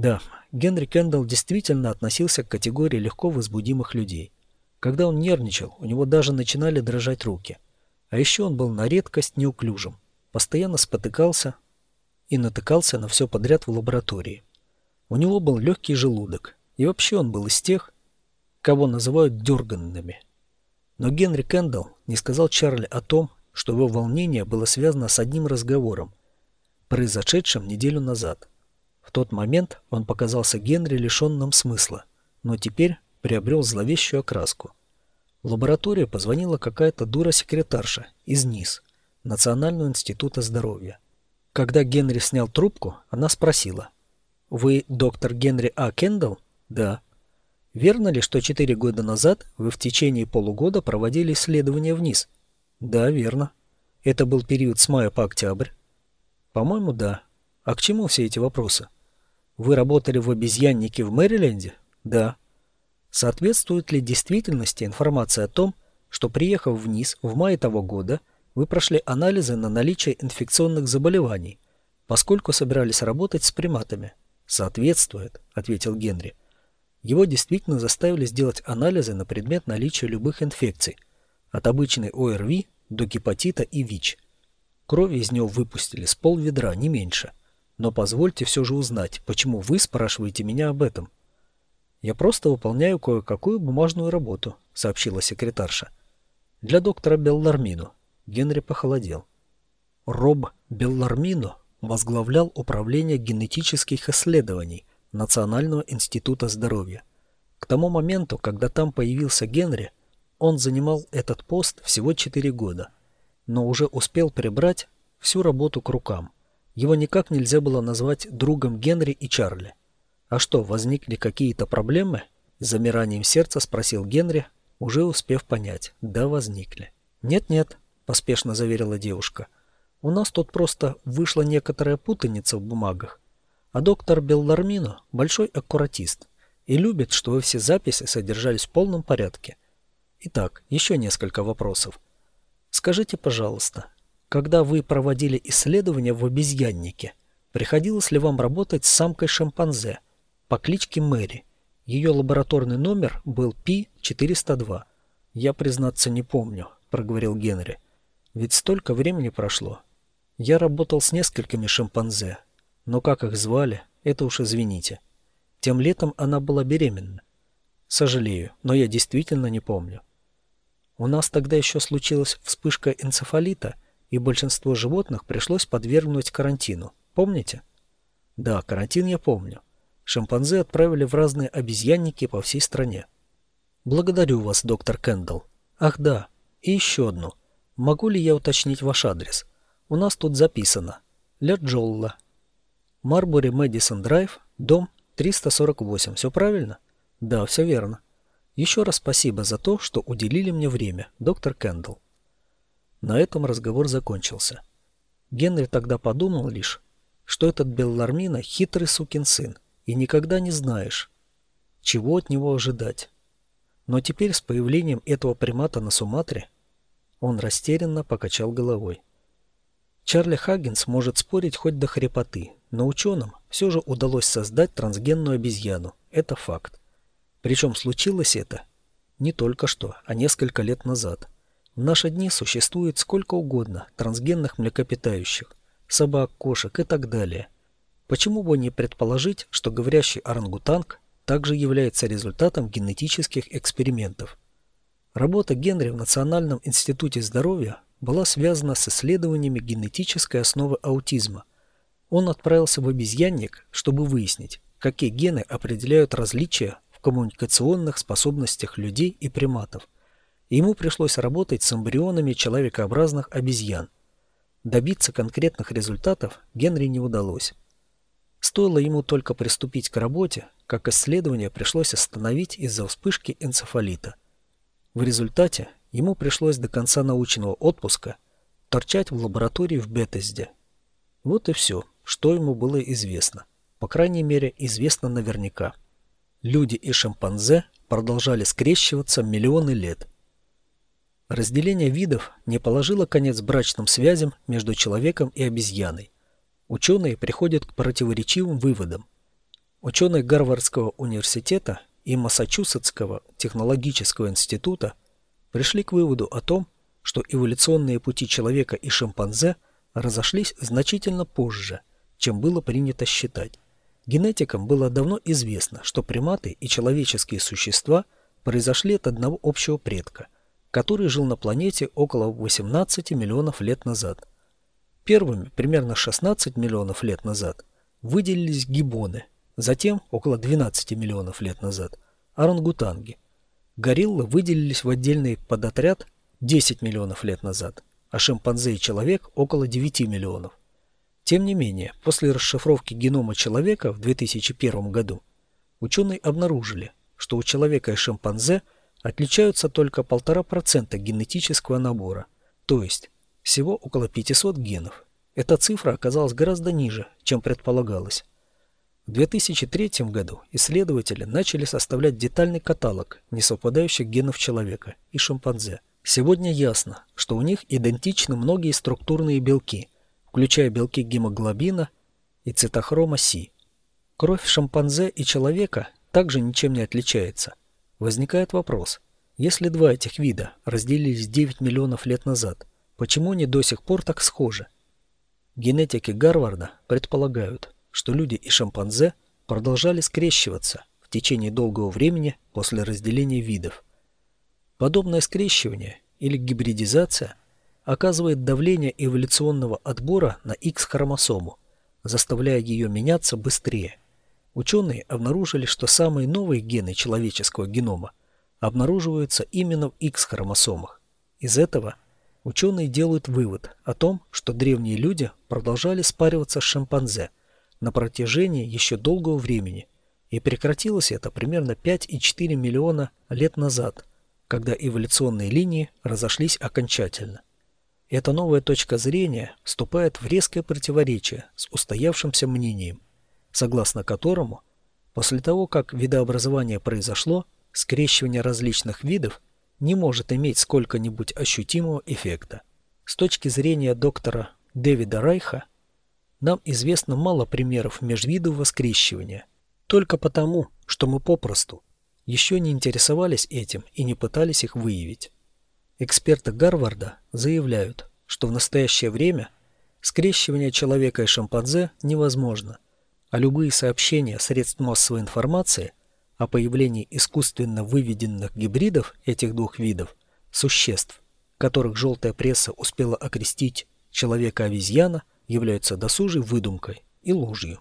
Да, Генри Кендалл действительно относился к категории легко возбудимых людей. Когда он нервничал, у него даже начинали дрожать руки. А еще он был на редкость неуклюжим, постоянно спотыкался и натыкался на все подряд в лаборатории. У него был легкий желудок, и вообще он был из тех, кого называют дерганными. Но Генри Кендалл не сказал Чарли о том, что его волнение было связано с одним разговором, произошедшим неделю назад. В тот момент он показался Генри лишенным смысла, но теперь приобрел зловещую окраску. В лабораторию позвонила какая-то дура-секретарша из НИС, Национального института здоровья. Когда Генри снял трубку, она спросила. «Вы доктор Генри А. Кендалл?» «Да». «Верно ли, что четыре года назад вы в течение полугода проводили исследования вниз?» «Да, верно». «Это был период с мая по октябрь?» «По-моему, да. А к чему все эти вопросы?» «Вы работали в обезьяннике в Мэриленде?» «Да». Соответствует ли действительности информация о том, что приехав вниз в мае того года, вы прошли анализы на наличие инфекционных заболеваний, поскольку собирались работать с приматами? Соответствует, ответил Генри. Его действительно заставили сделать анализы на предмет наличия любых инфекций, от обычной ОРВИ до гепатита и ВИЧ. Крови из него выпустили с пол ведра, не меньше. Но позвольте все же узнать, почему вы спрашиваете меня об этом? «Я просто выполняю кое-какую бумажную работу», — сообщила секретарша. «Для доктора Беллармино». Генри похолодел. Роб Беллармино возглавлял управление генетических исследований Национального института здоровья. К тому моменту, когда там появился Генри, он занимал этот пост всего 4 года, но уже успел прибрать всю работу к рукам. Его никак нельзя было назвать другом Генри и Чарли. «А что, возникли какие-то проблемы?» С замиранием сердца спросил Генри, уже успев понять. «Да, возникли». «Нет-нет», – поспешно заверила девушка. «У нас тут просто вышла некоторая путаница в бумагах. А доктор Беллармино – большой аккуратист и любит, чтобы все записи содержались в полном порядке. Итак, еще несколько вопросов. Скажите, пожалуйста, когда вы проводили исследования в обезьяннике, приходилось ли вам работать с самкой шимпанзе – по кличке Мэри. Ее лабораторный номер был Пи-402. «Я, признаться, не помню», — проговорил Генри. «Ведь столько времени прошло. Я работал с несколькими шимпанзе, но как их звали, это уж извините. Тем летом она была беременна. Сожалею, но я действительно не помню. У нас тогда еще случилась вспышка энцефалита, и большинство животных пришлось подвергнуть карантину. Помните? Да, карантин я помню шимпанзе отправили в разные обезьянники по всей стране. Благодарю вас, доктор Кендалл. Ах да, и еще одну. Могу ли я уточнить ваш адрес? У нас тут записано. Ля Джолла. Марбори Мэдисон Драйв, дом 348. Все правильно? Да, все верно. Еще раз спасибо за то, что уделили мне время, доктор Кендалл. На этом разговор закончился. Генри тогда подумал лишь, что этот Беллармина хитрый сукин сын, и никогда не знаешь, чего от него ожидать. Но теперь с появлением этого примата на Суматре он растерянно покачал головой. Чарли Хаггинс может спорить хоть до хрипоты, но ученым все же удалось создать трансгенную обезьяну. Это факт. Причем случилось это не только что, а несколько лет назад. В наши дни существует сколько угодно трансгенных млекопитающих, собак, кошек и так далее – Почему бы не предположить, что говорящий орангутанг также является результатом генетических экспериментов? Работа Генри в Национальном институте здоровья была связана с исследованиями генетической основы аутизма. Он отправился в обезьянник, чтобы выяснить, какие гены определяют различия в коммуникационных способностях людей и приматов. Ему пришлось работать с эмбрионами человекообразных обезьян. Добиться конкретных результатов Генри не удалось. Стоило ему только приступить к работе, как исследование пришлось остановить из-за вспышки энцефалита. В результате ему пришлось до конца научного отпуска торчать в лаборатории в Бетезде. Вот и все, что ему было известно. По крайней мере, известно наверняка. Люди и шимпанзе продолжали скрещиваться миллионы лет. Разделение видов не положило конец брачным связям между человеком и обезьяной ученые приходят к противоречивым выводам. Ученые Гарвардского университета и Массачусетского технологического института пришли к выводу о том, что эволюционные пути человека и шимпанзе разошлись значительно позже, чем было принято считать. Генетикам было давно известно, что приматы и человеческие существа произошли от одного общего предка, который жил на планете около 18 миллионов лет назад. Первыми, примерно 16 миллионов лет назад, выделились гибоны, затем, около 12 миллионов лет назад, орангутанги. Гориллы выделились в отдельный подотряд 10 миллионов лет назад, а шимпанзе и человек около 9 миллионов. Тем не менее, после расшифровки генома человека в 2001 году ученые обнаружили, что у человека и шимпанзе отличаются только 1,5% генетического набора, то есть всего около 500 генов. Эта цифра оказалась гораздо ниже, чем предполагалось. В 2003 году исследователи начали составлять детальный каталог несовпадающих генов человека и шимпанзе. Сегодня ясно, что у них идентичны многие структурные белки, включая белки гемоглобина и цитохрома Си. Кровь шимпанзе и человека также ничем не отличается. Возникает вопрос, если два этих вида разделились 9 миллионов лет назад, почему они до сих пор так схожи? Генетики Гарварда предполагают, что люди и шимпанзе продолжали скрещиваться в течение долгого времени после разделения видов. Подобное скрещивание или гибридизация оказывает давление эволюционного отбора на X-хромосому, заставляя ее меняться быстрее. Ученые обнаружили, что самые новые гены человеческого генома обнаруживаются именно в X-хромосомах. Из этого ученые делают вывод о том, что древние люди продолжали спариваться с шимпанзе – на протяжении еще долгого времени, и прекратилось это примерно 5,4 миллиона лет назад, когда эволюционные линии разошлись окончательно. Эта новая точка зрения вступает в резкое противоречие с устоявшимся мнением, согласно которому после того, как видообразование произошло, скрещивание различных видов не может иметь сколько-нибудь ощутимого эффекта. С точки зрения доктора Дэвида Райха, нам известно мало примеров межвидового скрещивания, только потому, что мы попросту еще не интересовались этим и не пытались их выявить. Эксперты Гарварда заявляют, что в настоящее время скрещивание человека и шимпанзе невозможно, а любые сообщения средств массовой информации о появлении искусственно выведенных гибридов этих двух видов существ, которых желтая пресса успела окрестить человека-обезьяна, являются досужей выдумкой и ложью.